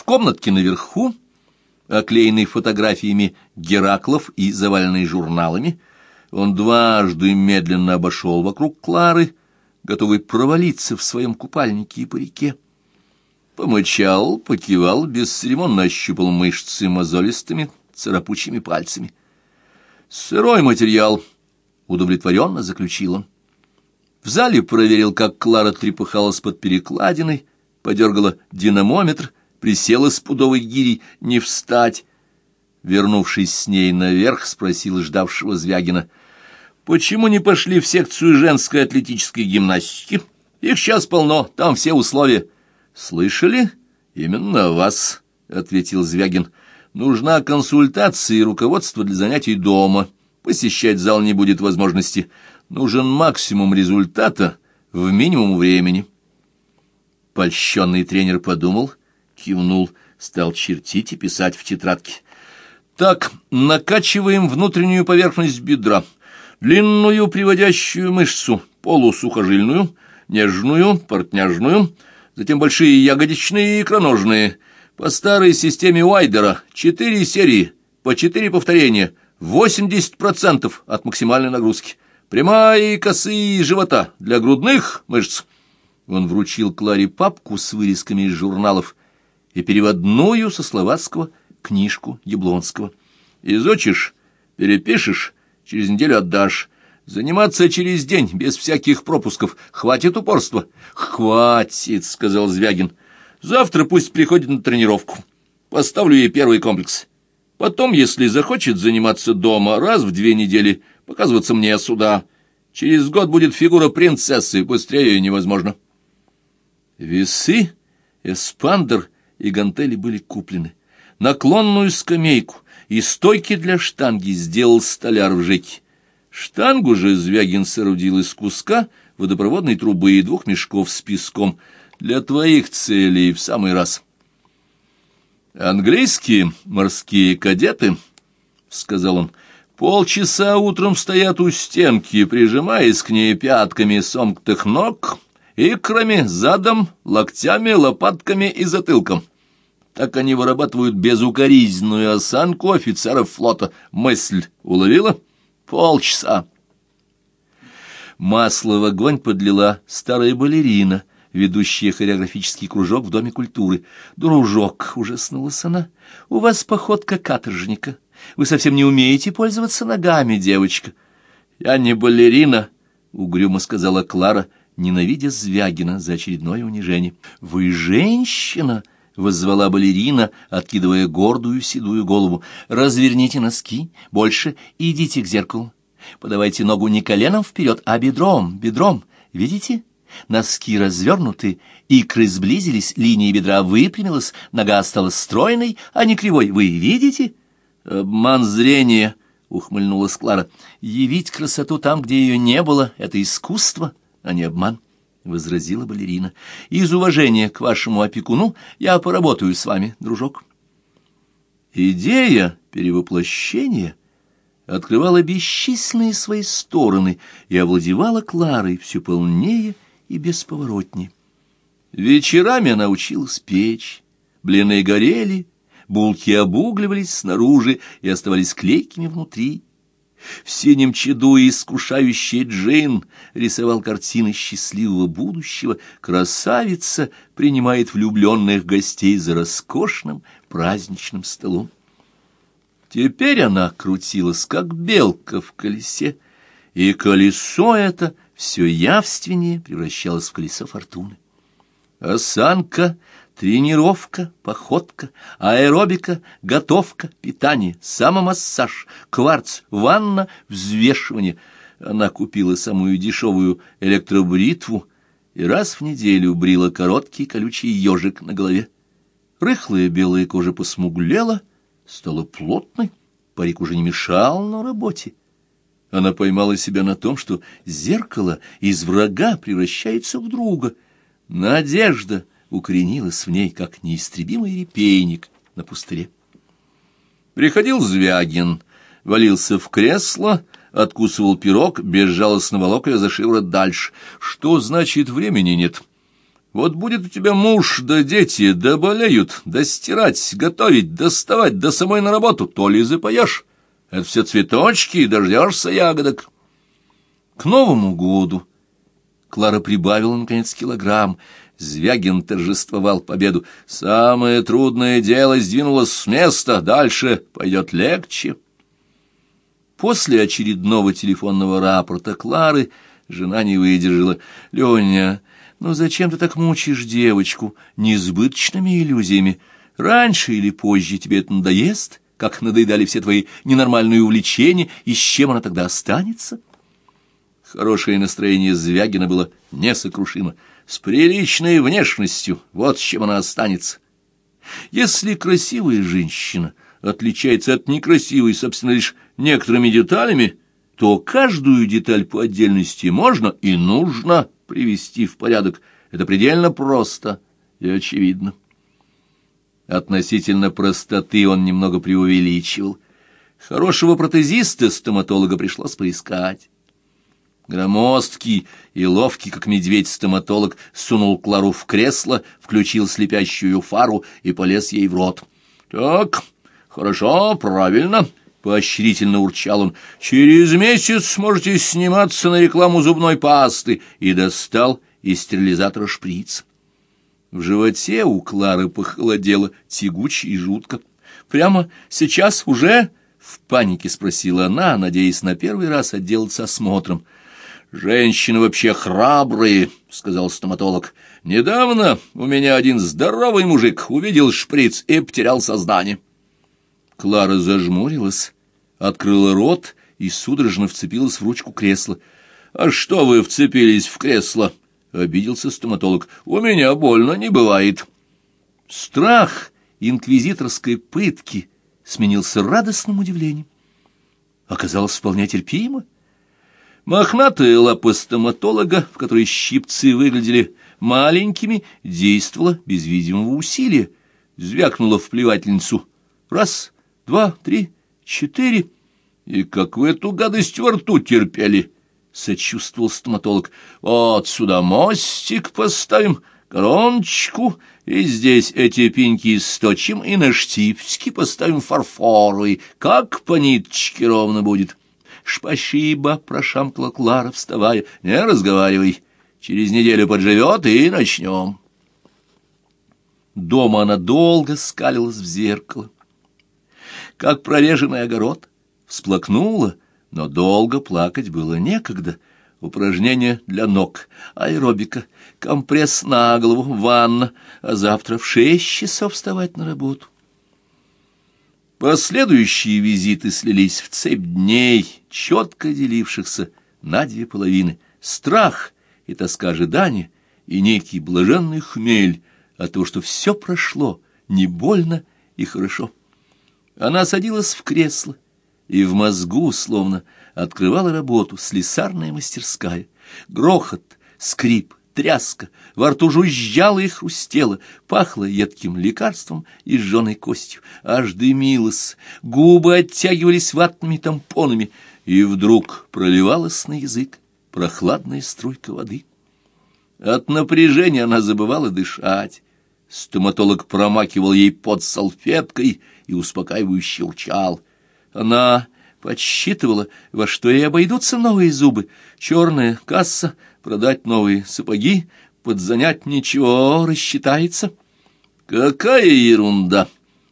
В комнатке наверху, оклеенной фотографиями Гераклов и заваленной журналами, он дважды медленно обошел вокруг Клары, готовый провалиться в своем купальнике и парике. Помычал, покивал, бесцеремонно ощупал мышцы мозолистыми, царапучими пальцами. «Сырой материал», — удовлетворенно заключил он. В зале проверил, как Клара трепыхалась под перекладиной, подергала динамометр, присела с пудовой гирей, не встать. Вернувшись с ней наверх, спросил ждавшего Звягина, «Почему не пошли в секцию женской атлетической гимнастики? Их сейчас полно, там все условия». «Слышали? Именно вас», — ответил Звягин. «Нужна консультация и руководство для занятий дома. Посещать зал не будет возможности. Нужен максимум результата в минимум времени». Польщенный тренер подумал, кивнул, стал чертить и писать в тетрадке. «Так, накачиваем внутреннюю поверхность бедра, длинную приводящую мышцу, полусухожильную, нежную, портняжную, затем большие ягодичные и икроножные. По старой системе Уайдера четыре серии, по четыре повторения, 80% от максимальной нагрузки. Прямая и косые живота для грудных мышц. Он вручил Кларе папку с вырезками из журналов и переводную со словацкого книжку Яблонского. Изучишь, перепишешь, через неделю отдашь. Заниматься через день, без всяких пропусков. Хватит упорства. Хватит, сказал Звягин. Завтра пусть приходит на тренировку. Поставлю ей первый комплекс. Потом, если захочет заниматься дома раз в две недели, показываться мне сюда. Через год будет фигура принцессы, быстрее невозможно. Весы, эспандер и гантели были куплены. Наклонную скамейку и стойки для штанги сделал столяр в жеке. Штангу же Звягин соорудил из куска водопроводной трубы и двух мешков с песком. Для твоих целей в самый раз. «Английские морские кадеты», — сказал он, — «полчаса утром стоят у стенки, прижимаясь к ней пятками сомкнутых ног» икрами, задом, локтями, лопатками и затылком. Так они вырабатывают безукоризненную осанку офицеров флота. Мысль уловила? Полчаса. Масло в огонь подлила старая балерина, ведущая хореографический кружок в Доме культуры. «Дружок», — ужаснулась она, — «у вас походка каторжника. Вы совсем не умеете пользоваться ногами, девочка». «Я не балерина», — угрюмо сказала Клара, — ненавидя Звягина за очередное унижение. «Вы женщина!» — воззвала балерина, откидывая гордую седую голову. «Разверните носки, больше идите к зеркалу. Подавайте ногу не коленом вперед, а бедром, бедром. Видите? Носки развернуты, икры сблизились, линия бедра выпрямилась, нога стала стройной, а не кривой. Вы видите?» «Обман зрения!» — ухмыльнулась Клара. «Явить красоту там, где ее не было, — это искусство» а не обман, — возразила балерина. — Из уважения к вашему опекуну я поработаю с вами, дружок. Идея перевоплощения открывала бесчисленные свои стороны и овладевала Кларой все полнее и бесповоротнее. Вечерами она училась печь, блины горели, булки обугливались снаружи и оставались клейкими внутри. В синем чаду искушающий джин рисовал картины счастливого будущего. Красавица принимает влюбленных гостей за роскошным праздничным столом. Теперь она крутилась, как белка в колесе, и колесо это все явственнее превращалось в колесо фортуны. Осанка Тренировка, походка, аэробика, готовка, питание, самомассаж, кварц, ванна, взвешивание. Она купила самую дешевую электробритву и раз в неделю брила короткий колючий ежик на голове. Рыхлая белая кожа посмуглела, стала плотной, парик уже не мешал на работе. Она поймала себя на том, что зеркало из врага превращается в друга. Надежда — укоренилась в ней, как неистребимый репейник на пустыре. Приходил Звягин, валился в кресло, откусывал пирог, безжалостно волок ее за шиворот дальше. Что значит времени нет? Вот будет у тебя муж, да дети, да болеют, да стирать, готовить, доставать, да самой на работу, то ли запоешь. Это все цветочки, и дождешься ягодок. К Новому году Клара прибавила, наконец, килограмм. Звягин торжествовал победу. Самое трудное дело сдвинулось с места, дальше пойдет легче. После очередного телефонного рапорта Клары жена не выдержала. «Леня, ну зачем ты так мучаешь девочку несбыточными иллюзиями? Раньше или позже тебе это надоест, как надоедали все твои ненормальные увлечения, и с чем она тогда останется?» Хорошее настроение Звягина было несокрушимо. С приличной внешностью, вот с чем она останется. Если красивая женщина отличается от некрасивой, собственно, лишь некоторыми деталями, то каждую деталь по отдельности можно и нужно привести в порядок. Это предельно просто и очевидно. Относительно простоты он немного преувеличивал. Хорошего протезиста стоматолога пришлось поискать. Громоздкий и ловкий, как медведь-стоматолог, сунул Клару в кресло, включил слепящую фару и полез ей в рот. «Так, хорошо, правильно», — поощрительно урчал он. «Через месяц сможете сниматься на рекламу зубной пасты» и достал из стерилизатора шприц. В животе у Клары похолодело тягуче и жутко. «Прямо сейчас уже?» — в панике спросила она, надеясь на первый раз отделаться осмотром. «Женщины вообще храбрые», — сказал стоматолог. «Недавно у меня один здоровый мужик увидел шприц и потерял сознание». Клара зажмурилась, открыла рот и судорожно вцепилась в ручку кресла. «А что вы вцепились в кресло?» — обиделся стоматолог. «У меня больно не бывает». Страх инквизиторской пытки сменился радостным удивлением. Оказалось вполне терпимо. Мохнатая лапа стоматолога, в которой щипцы выглядели маленькими, действовала без видимого усилия. Звякнула в плевательницу. Раз, два, три, четыре. И как вы эту гадость во рту терпели? Сочувствовал стоматолог. Вот сюда мостик поставим, короночку, и здесь эти пеньки сточим, и на штипчики поставим фарфоровый. Как по ниточке ровно будет. «Шпасибо!» — прошамкала Клара, вставая. «Не разговаривай. Через неделю подживет, и начнем». Дома она долго скалилась в зеркало. Как прореженный огород, всплакнула, но долго плакать было некогда. Упражнения для ног, аэробика, компресс на голову, ванна, а завтра в шесть часов вставать на работу. Последующие визиты слились в цепь дней, четко делившихся на две половины. Страх и тоска ожидания, и некий блаженный хмель от того, что все прошло не больно и хорошо. Она садилась в кресло, и в мозгу словно открывала работу слесарная мастерская. Грохот, скрип, тряска, во рту жужжало и хрустело, пахло едким лекарством и сжженной костью, аж дымилось, губы оттягивались ватными тампонами, и вдруг проливалась на язык прохладная струйка воды. От напряжения она забывала дышать. Стоматолог промакивал ей под салфеткой и успокаивающе урчал. Она подсчитывала, во что ей обойдутся новые зубы. Черная касса — продать новые сапоги, подзанять ничего, рассчитается. Какая ерунда!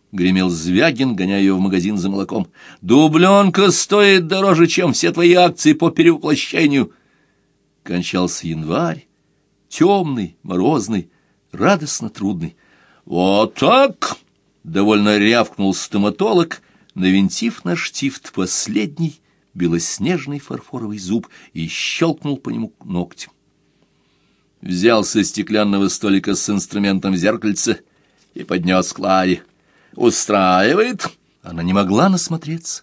— гремел Звягин, гоняя ее в магазин за молоком. «Дубленка стоит дороже, чем все твои акции по перевоплощению!» Кончался январь, темный, морозный, радостно трудный. «Вот так!» — довольно рявкнул стоматолог, навинтив на штифт последний белоснежный фарфоровый зуб и щелкнул по нему ногтем. Взял со стеклянного столика с инструментом зеркальце и поднес Кларе. «Устраивает?» Она не могла насмотреться.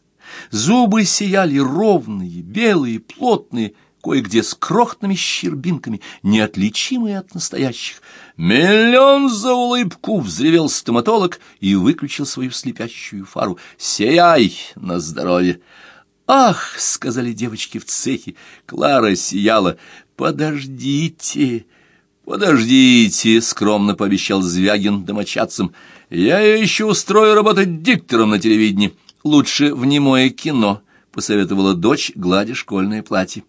Зубы сияли ровные, белые, плотные, кое-где с крохотными щербинками, неотличимые от настоящих. «Миллион за улыбку!» — взревел стоматолог и выключил свою слепящую фару. «Сияй на здоровье!» «Ах!» — сказали девочки в цехе. Клара сияла. «Подождите, «Подождите», — скромно пообещал Звягин домочадцам, — «я еще устрою работать диктором на телевидении. Лучше в немое кино», — посоветовала дочь, гладя школьное платье.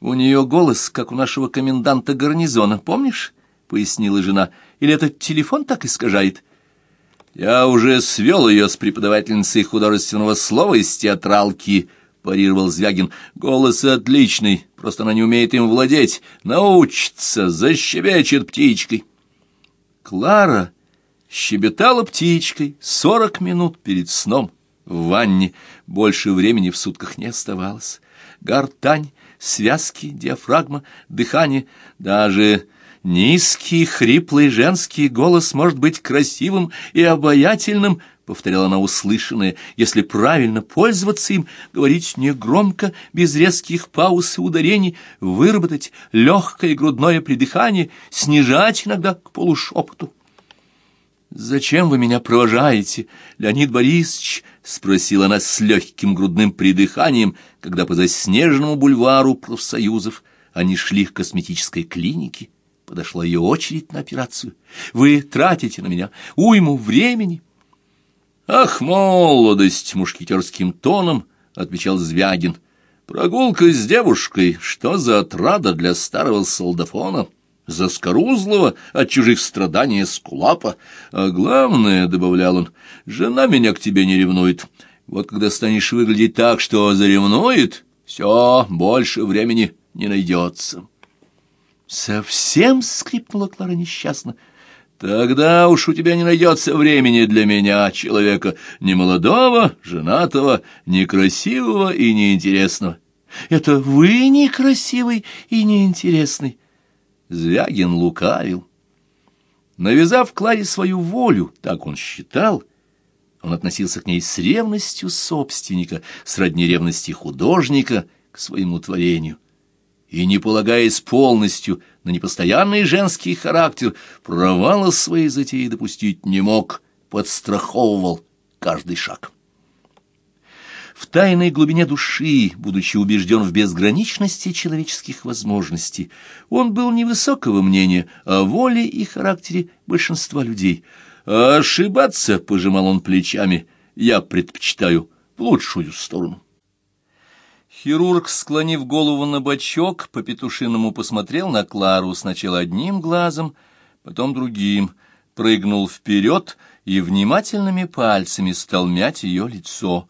«У нее голос, как у нашего коменданта гарнизона, помнишь?» — пояснила жена. «Или этот телефон так искажает?» «Я уже свел ее с преподавательницей художественного слова из театралки», — парировал Звягин. «Голос отличный, просто она не умеет им владеть. Научится, защебечет птичкой». Клара щебетала птичкой сорок минут перед сном в ванне. Больше времени в сутках не оставалось. Гортань, связки, диафрагма, дыхание, даже Низкий, хриплый женский голос может быть красивым и обаятельным, — повторяла она услышанное, — если правильно пользоваться им, говорить негромко, без резких пауз и ударений, выработать легкое грудное придыхание, снижать иногда к полушепоту. «Зачем вы меня провожаете, Леонид Борисович?» — спросила она с легким грудным придыханием, когда по заснеженному бульвару профсоюзов они шли к косметической клинике Подошла ее очередь на операцию. Вы тратите на меня уйму времени. Ах, молодость! Мушкетерским тоном отвечал Звягин. Прогулка с девушкой, что за отрада для старого солдафона, заскорузлого от чужих страданий скулапа. А главное, — добавлял он, — жена меня к тебе не ревнует. Вот когда станешь выглядеть так, что заревнует, все, больше времени не найдется. Совсем скрипнула Клара несчастно. Тогда уж у тебя не найдется времени для меня, человека ни молодого, женатого, некрасивого и неинтересного. Это вы некрасивый и неинтересный. Звягин лукавил. Навязав Кларе свою волю, так он считал, он относился к ней с ревностью собственника, сродни ревности художника к своему творению и, не полагаясь полностью на непостоянный женский характер, провала своей затеи допустить не мог, подстраховывал каждый шаг. В тайной глубине души, будучи убежден в безграничности человеческих возможностей, он был невысокого мнения о воле и характере большинства людей. А ошибаться, пожимал он плечами, я предпочитаю в лучшую сторону. Хирург, склонив голову на бочок, по-петушиному посмотрел на Клару сначала одним глазом, потом другим, прыгнул вперед и внимательными пальцами стал мять ее лицо.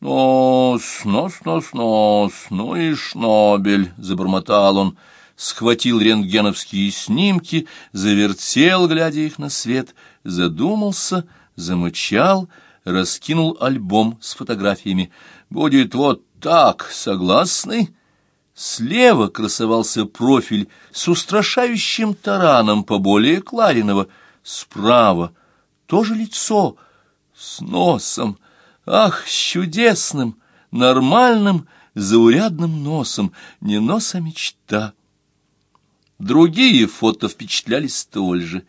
«Нос, нос, нос, нос, ну и шнобель!» — забормотал он, схватил рентгеновские снимки, завертел, глядя их на свет, задумался, замычал, раскинул альбом с фотографиями. «Будет вот так, согласны?» Слева красовался профиль с устрашающим тараном поболее Клариного. Справа тоже лицо с носом. Ах, чудесным, нормальным, заурядным носом. Не нос, а мечта. Другие фото впечатляли столь же.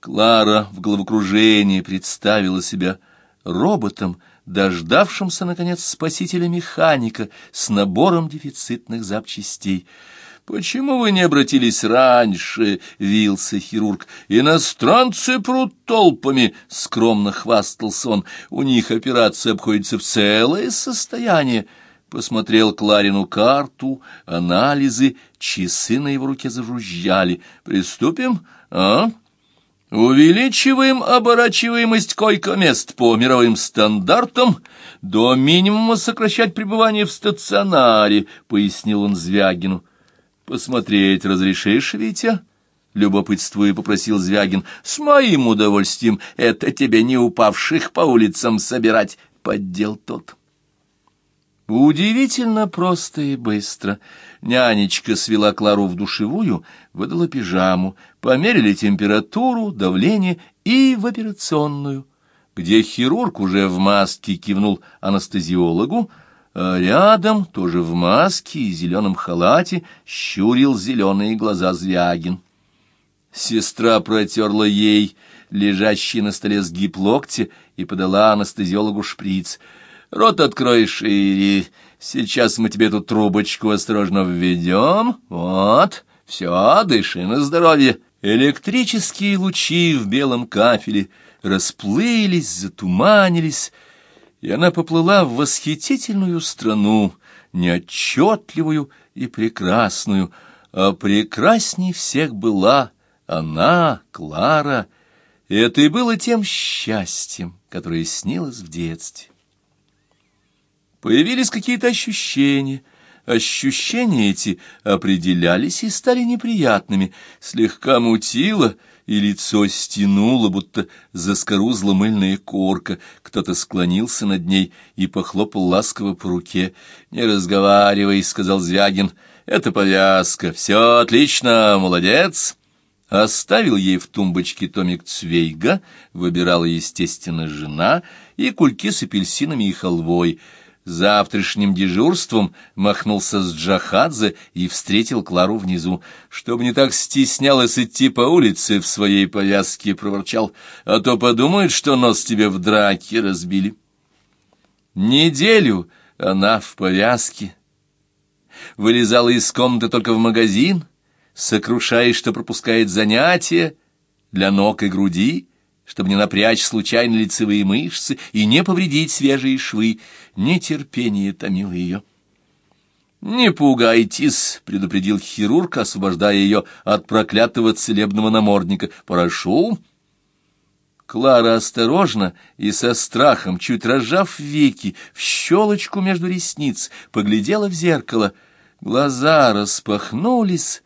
Клара в головокружении представила себя роботом, дождавшимся, наконец, спасителя-механика с набором дефицитных запчастей. «Почему вы не обратились раньше?» — вился хирург. «Иностранцы прут толпами!» — скромно хвастался он. «У них операция обходится в целое состояние». Посмотрел Кларину карту, анализы, часы на его руке зажужжали. «Приступим, а?» Увеличиваем оборачиваемость койко-мест по мировым стандартам, до минимума сокращать пребывание в стационаре, — пояснил он Звягину. — Посмотреть разрешишь, Витя? — любопытствуя попросил Звягин. — С моим удовольствием это тебе не упавших по улицам собирать, — поддел тот. Удивительно просто и быстро. Нянечка свела Клару в душевую, выдала пижаму, померили температуру, давление и в операционную, где хирург уже в маске кивнул анестезиологу, а рядом, тоже в маске и зеленом халате, щурил зеленые глаза Звягин. Сестра протерла ей, лежащий на столе сгиб локтя, и подала анестезиологу шприц — Рот открой шире. Сейчас мы тебе эту трубочку осторожно введем. Вот, все, дыши на здоровье. Электрические лучи в белом кафеле расплылись, затуманились, и она поплыла в восхитительную страну, неотчетливую и прекрасную, а прекрасней всех была она, Клара, и это и было тем счастьем, которое снилось в детстве. Появились какие-то ощущения — Ощущения эти определялись и стали неприятными, слегка мутило, и лицо стянуло, будто заскорузла мыльная корка. Кто-то склонился над ней и похлопал ласково по руке. «Не разговаривай», — сказал Звягин, — «это повязка. Все отлично, молодец». Оставил ей в тумбочке томик Цвейга, выбирала, естественно, жена, и кульки с апельсинами и халвой — завтрашним дежурством махнулся с Джахадзе и встретил Клару внизу. Чтобы не так стеснялась идти по улице в своей повязке, проворчал, а то подумают, что нос тебе в драке разбили. Неделю она в повязке. Вылезала из комнаты только в магазин, сокрушаясь, что пропускает занятия для ног и груди, чтобы не напрячь случайно лицевые мышцы и не повредить свежие швы. Нетерпение томило ее. «Не пугайтесь», — предупредил хирург, освобождая ее от проклятого целебного намордника. «Прошу». Клара осторожно и со страхом, чуть разжав веки, в щелочку между ресниц, поглядела в зеркало. Глаза распахнулись,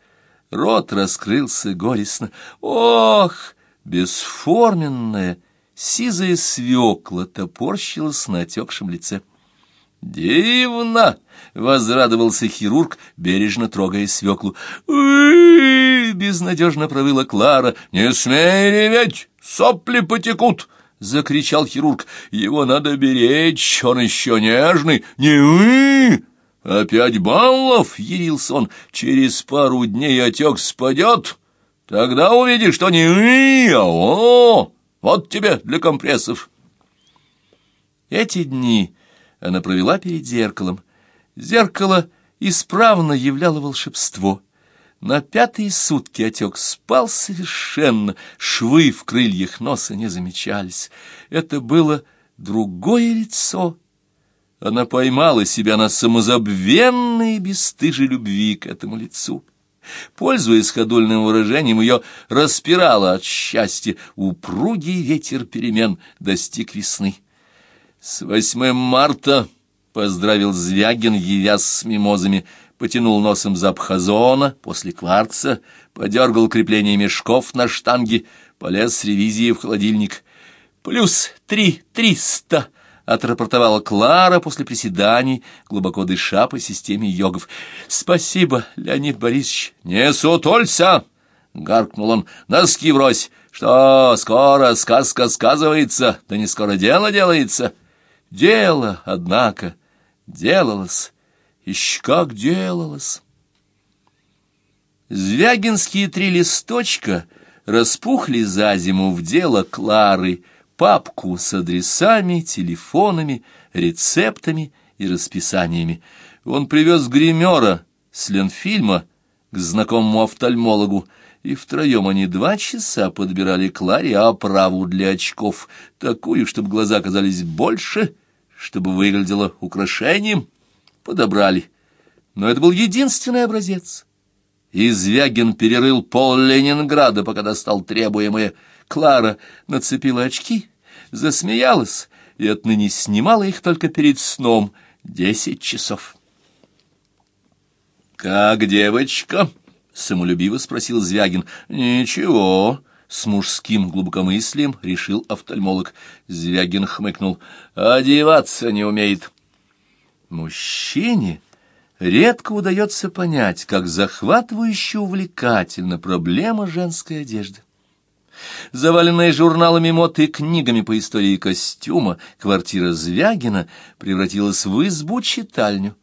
рот раскрылся горестно. «Ох!» Бесформенная, сизая свекла топорщилась на отекшем лице. «Дивно!» — возрадовался хирург, бережно трогая свеклу. «Уи!» — безнадежно провыла Клара. «Не смей реветь! Сопли потекут!» — закричал хирург. «Его надо беречь, он еще нежный! Не уи!» «Опять баллов!» — ярился он. «Через пару дней отек спадет!» Тогда увидишь, что не «и», а «о». Вот тебе для компрессов. Эти дни она провела перед зеркалом. Зеркало исправно являло волшебство. На пятые сутки отек спал совершенно, швы в крыльях носа не замечались. Это было другое лицо. Она поймала себя на самозабвенной бесстыжей любви к этому лицу. Пользуясь ходульным выражением, ее распирало от счастья. Упругий ветер перемен достиг весны. «С восьмым марта!» — поздравил Звягин, явясь с мимозами, потянул носом запах озона после кварца, подергал крепление мешков на штанге, полез с ревизией в холодильник. «Плюс три триста!» отрапортовала Клара после приседаний, глубоко дыша по системе йогов. «Спасибо, Леонид Борисович!» «Не сутолься!» — гаркнул он. «Носки врозь! Что, скоро сказка сказывается, да не скоро дело делается!» «Дело, однако, делалось, еще как делалось!» Звягинские три листочка распухли за зиму в дело Клары — папку с адресами, телефонами, рецептами и расписаниями. Он привез гримера с Ленфильма к знакомому офтальмологу, и втроем они два часа подбирали Кларе оправу для очков, такую, чтобы глаза казались больше, чтобы выглядело украшением. Подобрали. Но это был единственный образец. И Звягин перерыл пол Ленинграда, пока достал требуемое — Клара нацепила очки, засмеялась и отныне снимала их только перед сном десять часов. «Как девочка?» — самолюбиво спросил Звягин. «Ничего». С мужским глубокомыслием решил офтальмолог. Звягин хмыкнул. «Одеваться не умеет». Мужчине редко удается понять, как захватывающе увлекательна проблема женской одежды. Заваленная журналами мод и книгами по истории костюма, квартира Звягина превратилась в избу-читальню.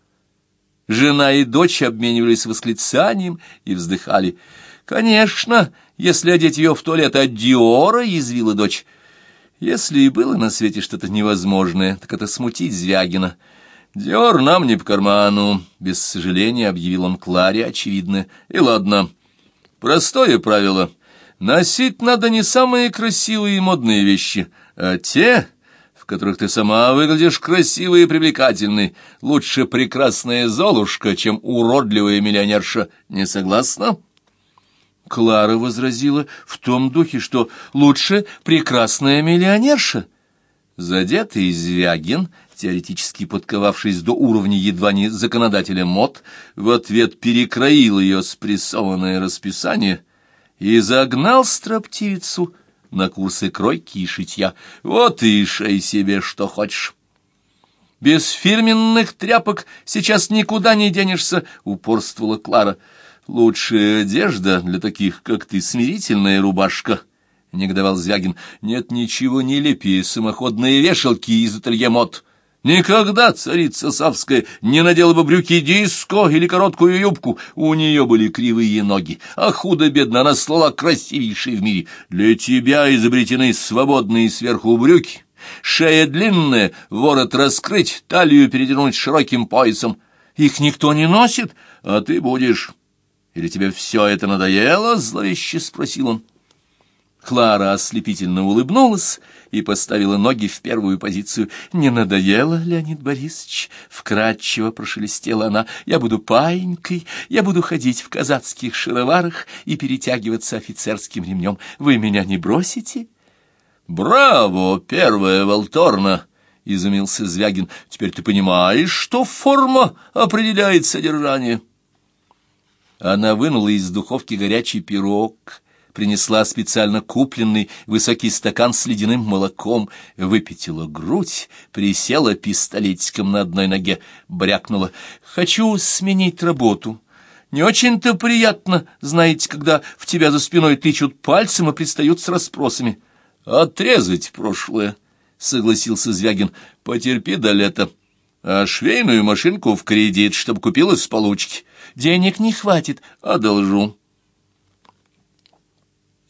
Жена и дочь обменивались восклицанием и вздыхали. «Конечно, если одеть ее в туалет от Диора», — язвила дочь. Если и было на свете что-то невозможное, так это смутить Звягина. «Диор нам не по карману», — без сожаления объявил он Кларе очевидно. «И ладно, простое правило — Носить надо не самые красивые и модные вещи, а те, в которых ты сама выглядишь красивой и привлекательной. Лучше прекрасная Золушка, чем уродливая миллионерша. Не согласна?» Клара возразила в том духе, что лучше прекрасная миллионерша. Задетый Звягин, теоретически подковавшись до уровня едва не законодателя мод, в ответ перекроил ее спрессованное расписание и загнал строптивицу на курсы кройки и шитья. Вот и шей себе, что хочешь. Без фирменных тряпок сейчас никуда не денешься, — упорствовала Клара. Лучшая одежда для таких, как ты, смирительная рубашка, — негодовал Звягин. Нет ничего нелепее самоходные вешалки из ателье мод. Никогда царица Савская не надела бы брюки диско или короткую юбку. У нее были кривые ноги, а худо-бедно она слала красивейшей в мире. Для тебя изобретены свободные сверху брюки. Шея длинная, ворот раскрыть, талию перетянуть широким поясом. Их никто не носит, а ты будешь. Или тебе все это надоело? — зловеще спросил он. Клара ослепительно улыбнулась и поставила ноги в первую позицию. «Не надоело, Леонид Борисович?» — вкратчиво прошелестела она. «Я буду паинькой, я буду ходить в казацких шароварах и перетягиваться офицерским ремнем. Вы меня не бросите?» «Браво, первая Волторна!» — изумился Звягин. «Теперь ты понимаешь, что форма определяет содержание?» Она вынула из духовки горячий пирог принесла специально купленный высокий стакан с ледяным молоком, выпятила грудь, присела пистолетиком на одной ноге, брякнула. «Хочу сменить работу». Не очень-то приятно, знаете, когда в тебя за спиной тычут пальцем и пристают с расспросами. Отрезать прошлое, — согласился Звягин. Потерпи до лета. А швейную машинку в кредит, чтобы купила с получки. Денег не хватит, одолжу.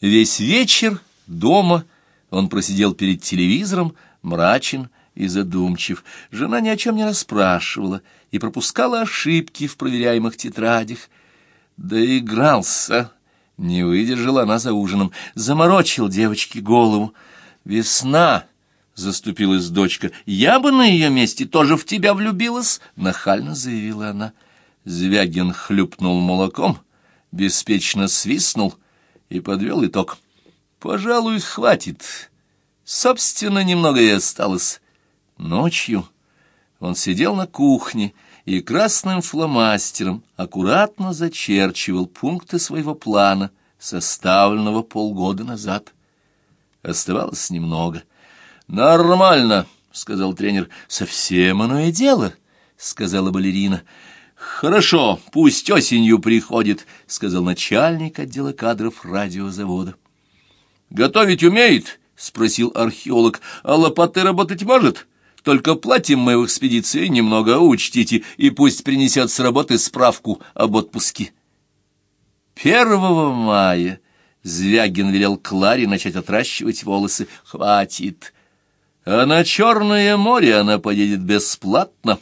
Весь вечер дома он просидел перед телевизором, мрачен и задумчив. Жена ни о чем не расспрашивала и пропускала ошибки в проверяемых тетрадях. Доигрался. Не выдержала она за ужином. Заморочил девочке голову. «Весна!» — заступилась дочка. «Я бы на ее месте тоже в тебя влюбилась!» — нахально заявила она. Звягин хлюпнул молоком, беспечно свистнул — и подвел итог. «Пожалуй, хватит. Собственно, немного и осталось. Ночью он сидел на кухне и красным фломастером аккуратно зачерчивал пункты своего плана, составленного полгода назад. Оставалось немного. «Нормально», — сказал тренер. «Совсем оно и дело», — сказала балерина. «Хорошо, пусть осенью приходит», — сказал начальник отдела кадров радиозавода. «Готовить умеет?» — спросил археолог. «А лопаты работать может? Только платим мы в экспедиции немного, учтите, и пусть принесет с работы справку об отпуске». Первого мая Звягин велел Кларе начать отращивать волосы. «Хватит!» А на Черное море она поедет бесплатно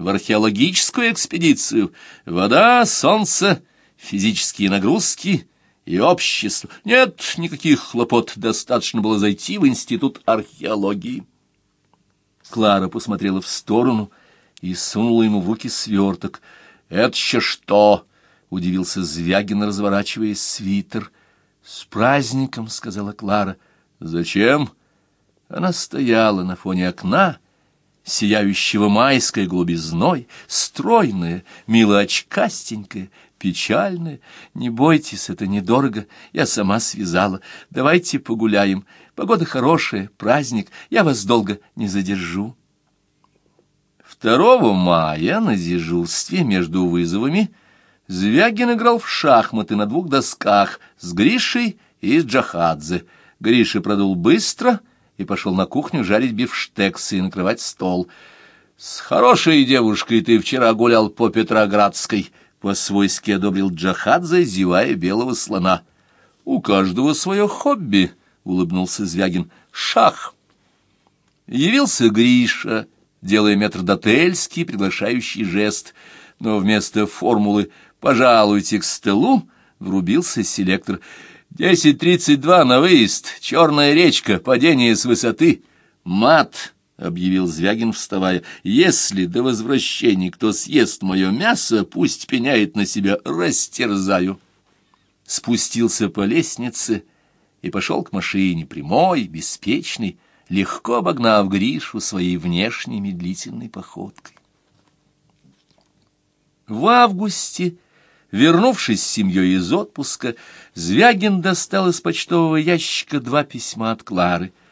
в археологическую экспедицию. Вода, солнце, физические нагрузки и общество. Нет никаких хлопот, достаточно было зайти в институт археологии. Клара посмотрела в сторону и сунула ему в руки сверток. «Это еще что?» — удивился Звягин, разворачивая свитер. «С праздником!» — сказала Клара. «Зачем?» Она стояла на фоне окна, — сияющего майской голубизной, стройная, милоочкастенькая, печальная. Не бойтесь, это недорого, я сама связала. Давайте погуляем. Погода хорошая, праздник, я вас долго не задержу. 2 мая на дежурстве между вызовами Звягин играл в шахматы на двух досках с Гришей и с Джахадзе. Гриша продул быстро — и пошел на кухню жарить бифштексы и накрывать стол. «С хорошей девушкой ты вчера гулял по Петроградской», — по-свойски одобрил Джахадзе, зевая белого слона. «У каждого свое хобби», — улыбнулся Звягин. «Шах». Явился Гриша, делая метрдотельский приглашающий жест, но вместо формулы «пожалуйте к столу» врубился селектор — «Десять тридцать два на выезд, черная речка, падение с высоты, мат». — объявил Звягин, вставая. — Если до возвращения кто съест мое мясо, пусть пеняет на себя, растерзаю. Спустился по лестнице и пошел к машине, прямой, беспечный, легко обогнав Гришу своей внешней медлительной походкой. В августе, вернувшись с семьей из отпуска, Звягин достал из почтового ящика два письма от Клары —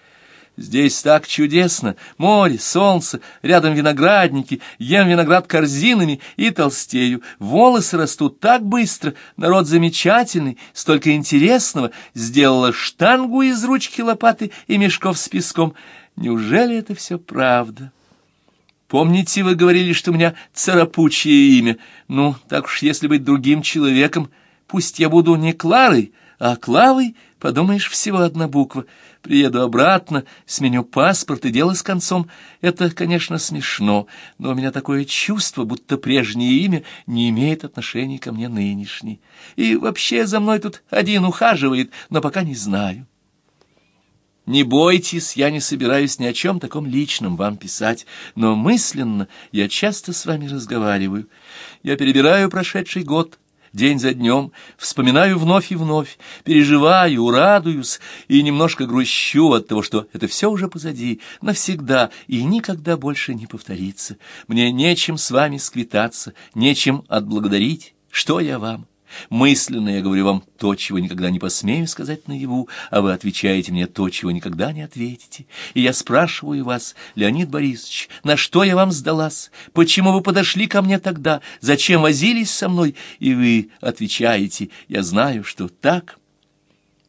Здесь так чудесно. Море, солнце, рядом виноградники, ем виноград корзинами и толстею. Волосы растут так быстро, народ замечательный, столько интересного. Сделала штангу из ручки лопаты и мешков с песком. Неужели это все правда? Помните, вы говорили, что у меня царапучее имя? Ну, так уж если быть другим человеком, пусть я буду не Кларой, а Клавой, подумаешь, всего одна буква — Приеду обратно, сменю паспорт и дело с концом. Это, конечно, смешно, но у меня такое чувство, будто прежнее имя не имеет отношения ко мне нынешней. И вообще за мной тут один ухаживает, но пока не знаю. Не бойтесь, я не собираюсь ни о чем таком личном вам писать, но мысленно я часто с вами разговариваю. Я перебираю прошедший год, день за днем, вспоминаю вновь и вновь, переживаю, радуюсь и немножко грущу от того, что это все уже позади, навсегда и никогда больше не повторится. Мне нечем с вами сквитаться, нечем отблагодарить. Что я вам? Мысленно я говорю вам то, чего никогда не посмею сказать наяву, а вы отвечаете мне то, чего никогда не ответите. И я спрашиваю вас, Леонид Борисович, на что я вам сдалась? Почему вы подошли ко мне тогда? Зачем возились со мной? И вы отвечаете, я знаю, что так.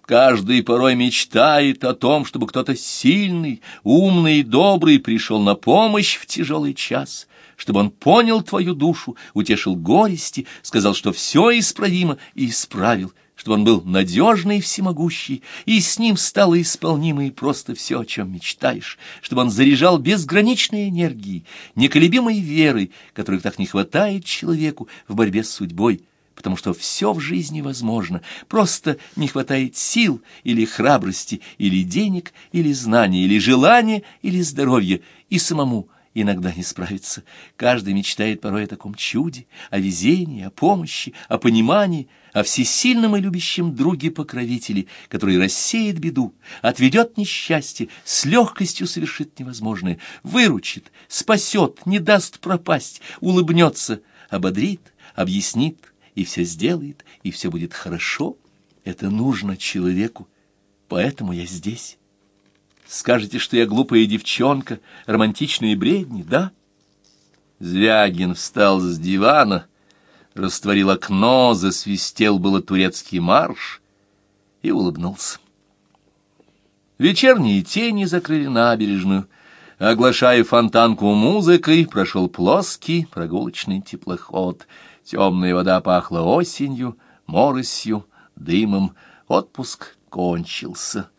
Каждый порой мечтает о том, чтобы кто-то сильный, умный и добрый пришел на помощь в тяжелый час чтобы он понял твою душу, утешил горести, сказал, что все исправимо, и исправил, чтобы он был надежный и всемогущий, и с ним стало исполнимо и просто все, о чем мечтаешь, чтобы он заряжал безграничной энергией, неколебимой верой, которой так не хватает человеку в борьбе с судьбой, потому что все в жизни возможно, просто не хватает сил или храбрости, или денег, или знаний, или желания, или здоровья, и самому – иногда не справится. Каждый мечтает порой о таком чуде, о везении, о помощи, о понимании, о всесильном и любящем друге-покровителе, который рассеет беду, отведет несчастье, с легкостью совершит невозможное, выручит, спасет, не даст пропасть, улыбнется, ободрит, объяснит и все сделает, и все будет хорошо. Это нужно человеку, поэтому я здесь. Скажете, что я глупая девчонка, романтичные бредни, да? Звягин встал с дивана, растворил окно, засвистел было турецкий марш и улыбнулся. Вечерние тени закрыли набережную. Оглашая фонтанку музыкой, прошел плоский прогулочный теплоход. Темная вода пахла осенью, моросью, дымом. Отпуск кончился.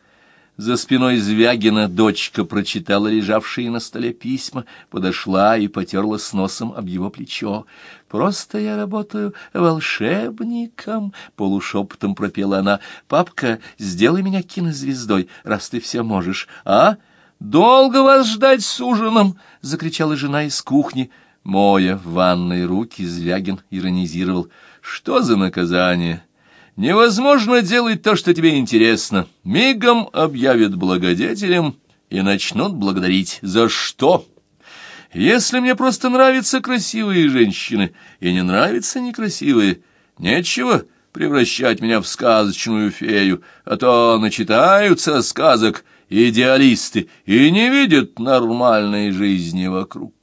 За спиной Звягина дочка прочитала лежавшие на столе письма, подошла и потерла с носом об его плечо. «Просто я работаю волшебником», — полушепотом пропела она. «Папка, сделай меня кинозвездой, раз ты все можешь, а?» «Долго вас ждать с ужином!» — закричала жена из кухни. Моя в ванной руки, Звягин иронизировал. «Что за наказание?» Невозможно делать то, что тебе интересно. Мигом объявят благодетелем и начнут благодарить. За что? Если мне просто нравятся красивые женщины и не нравятся некрасивые, нечего превращать меня в сказочную фею, а то начитаются сказок идеалисты и не видят нормальной жизни вокруг.